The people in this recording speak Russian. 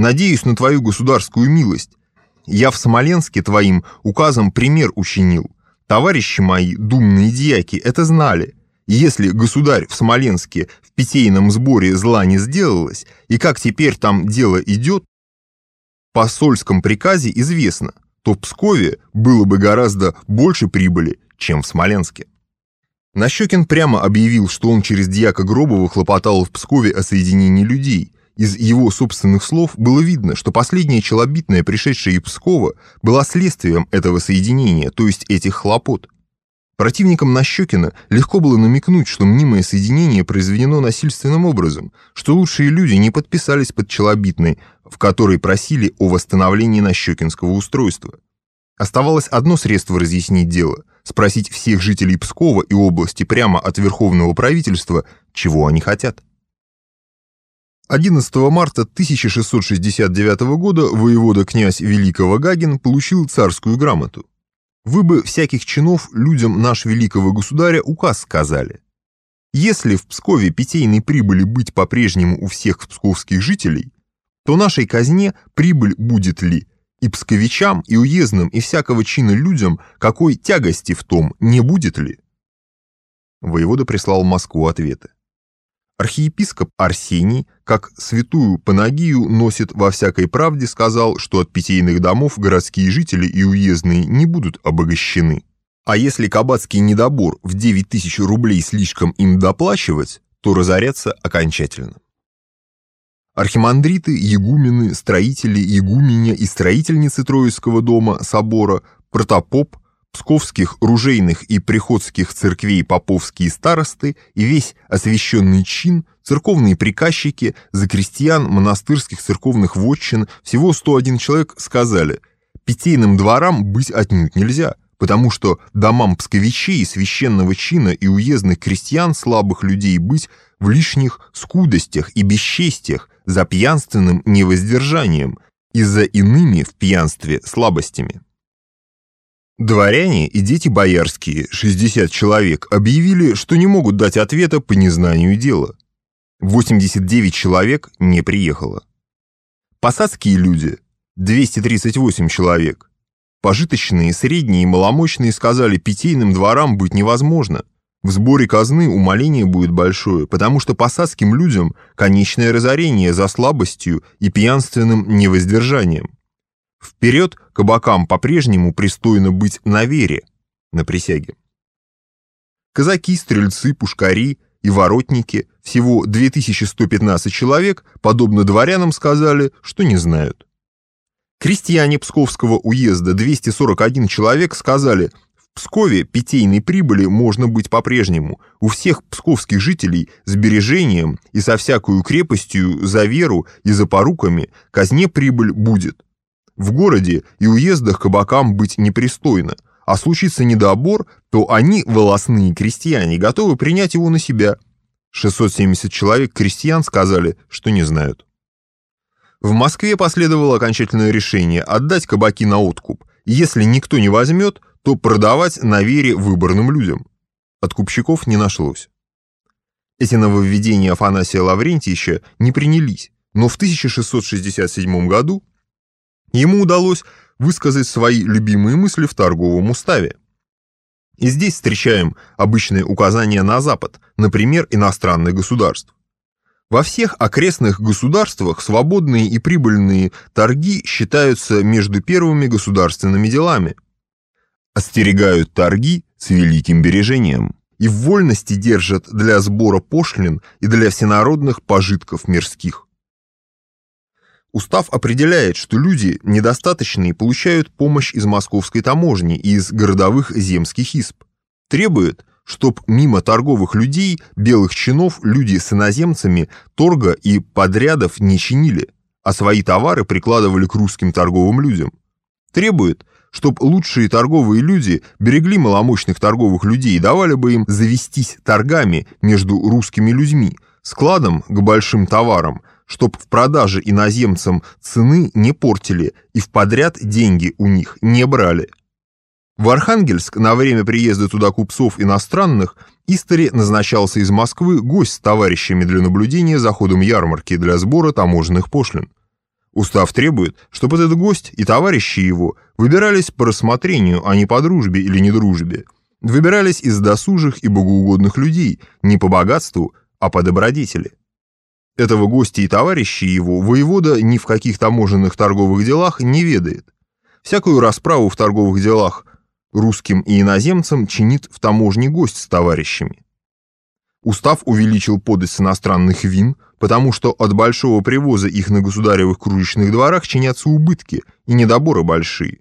Надеюсь на твою государскую милость. Я в Смоленске твоим указом пример учинил. Товарищи мои, думные дьяки, это знали. Если государь в Смоленске в питейном сборе зла не сделалось, и как теперь там дело идет, по сольском приказе известно, то в Пскове было бы гораздо больше прибыли, чем в Смоленске. Нащекин прямо объявил, что он через дьяка Гробова хлопотал в Пскове о соединении людей. Из его собственных слов было видно, что последняя челобитная, пришедшая из Пскова, была следствием этого соединения, то есть этих хлопот. Противникам Нащекина легко было намекнуть, что мнимое соединение произведено насильственным образом, что лучшие люди не подписались под челобитной, в которой просили о восстановлении Нащекинского устройства. Оставалось одно средство разъяснить дело – спросить всех жителей Пскова и области прямо от Верховного правительства, чего они хотят. 11 марта 1669 года воевода князь Великого Гагин получил царскую грамоту. Вы бы всяких чинов людям наш великого государя указ сказали. Если в Пскове питейной прибыли быть по-прежнему у всех псковских жителей, то нашей казне прибыль будет ли, и псковичам, и уездным, и всякого чина людям, какой тягости в том не будет ли? Воевода прислал в Москву ответы. Архиепископ Арсений, как святую Панагию носит во всякой правде, сказал, что от питейных домов городские жители и уездные не будут обогащены. А если кабацкий недобор в 9 тысяч рублей слишком им доплачивать, то разорятся окончательно. Архимандриты, егумены, строители, егуменя и строительницы Троицкого дома, собора, протопоп, псковских ружейных и приходских церквей поповские старосты и весь освященный чин, церковные приказчики, за крестьян монастырских церковных вотчин, всего 101 человек сказали, питейным дворам быть отнюдь нельзя, потому что домам псковичей, священного чина и уездных крестьян слабых людей быть в лишних скудостях и бесчестиях, за пьянственным невоздержанием и за иными в пьянстве слабостями. Дворяне и дети боярские, 60 человек, объявили, что не могут дать ответа по незнанию дела. 89 человек не приехало. Посадские люди, 238 человек. Пожиточные, средние и маломощные сказали, питейным дворам быть невозможно. В сборе казны умоление будет большое, потому что посадским людям конечное разорение за слабостью и пьянственным невоздержанием. Вперед кабакам по-прежнему пристойно быть на вере, на присяге. Казаки, стрельцы, пушкари и воротники, всего 2115 человек, подобно дворянам, сказали, что не знают. Крестьяне Псковского уезда 241 человек сказали, в Пскове питейной прибыли можно быть по-прежнему. У всех псковских жителей сбережением и со всякою крепостью за веру и за поруками казне прибыль будет. В городе и уездах кабакам быть непристойно, а случится недобор, то они, волосные крестьяне, готовы принять его на себя. 670 человек крестьян сказали, что не знают. В Москве последовало окончательное решение отдать кабаки на откуп. Если никто не возьмет, то продавать на вере выборным людям. Откупщиков не нашлось. Эти нововведения Афанасия Лаврентьевича не принялись, но в 1667 году ему удалось высказать свои любимые мысли в торговом уставе. И здесь встречаем обычные указания на Запад, например, иностранных государств. Во всех окрестных государствах свободные и прибыльные торги считаются между первыми государственными делами – остерегают торги с великим бережением и в вольности держат для сбора пошлин и для всенародных пожитков мирских. Устав определяет, что люди недостаточные получают помощь из московской таможни и из городовых земских исп. Требует, чтоб мимо торговых людей, белых чинов, люди с иноземцами торга и подрядов не чинили, а свои товары прикладывали к русским торговым людям. Требует, чтоб лучшие торговые люди берегли маломощных торговых людей и давали бы им завестись торгами между русскими людьми, складом к большим товарам, чтоб в продаже иноземцам цены не портили и в подряд деньги у них не брали. В Архангельск на время приезда туда купцов иностранных Истори назначался из Москвы гость с товарищами для наблюдения за ходом ярмарки для сбора таможенных пошлин. Устав требует, чтобы этот гость и товарищи его выбирались по рассмотрению, а не по дружбе или недружбе. Выбирались из досужих и богоугодных людей, не по богатству, а по добродетели. Этого гостя и товарищи его воевода ни в каких таможенных торговых делах не ведает. Всякую расправу в торговых делах русским и иноземцам чинит в таможне гость с товарищами. Устав увеличил подать иностранных вин, потому что от большого привоза их на государевых кружечных дворах чинятся убытки и недоборы большие.